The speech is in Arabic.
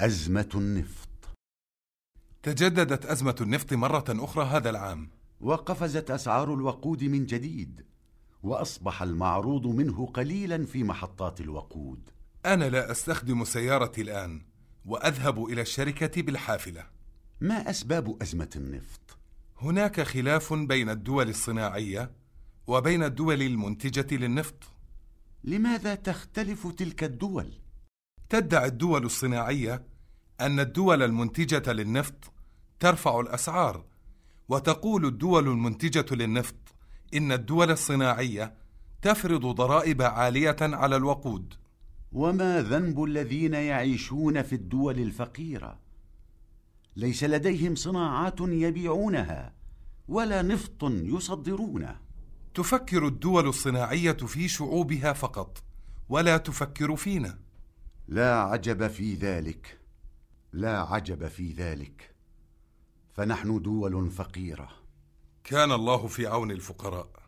أزمة النفط. تجددت أزمة النفط مرة أخرى هذا العام. وقفزت أسعار الوقود من جديد وأصبح المعروض منه قليلا في محطات الوقود. أنا لا أستخدم سيارتي الآن وأذهب إلى الشركة بالحافلة. ما أسباب أزمة النفط؟ هناك خلاف بين الدول الصناعية وبين الدول المنتجة للنفط. لماذا تختلف تلك الدول؟ تدعي الدول الصناعية أن الدول المنتجة للنفط ترفع الأسعار وتقول الدول المنتجة للنفط إن الدول الصناعية تفرض ضرائب عالية على الوقود. وما ذنب الذين يعيشون في الدول الفقيرة؟ ليس لديهم صناعات يبيعونها ولا نفط يصدرونه. تفكر الدول الصناعية في شعوبها فقط ولا تفكر فينا. لا عجب في ذلك لا عجب في ذلك. فنحن دول فقيرة. كان الله في عون الفقراء.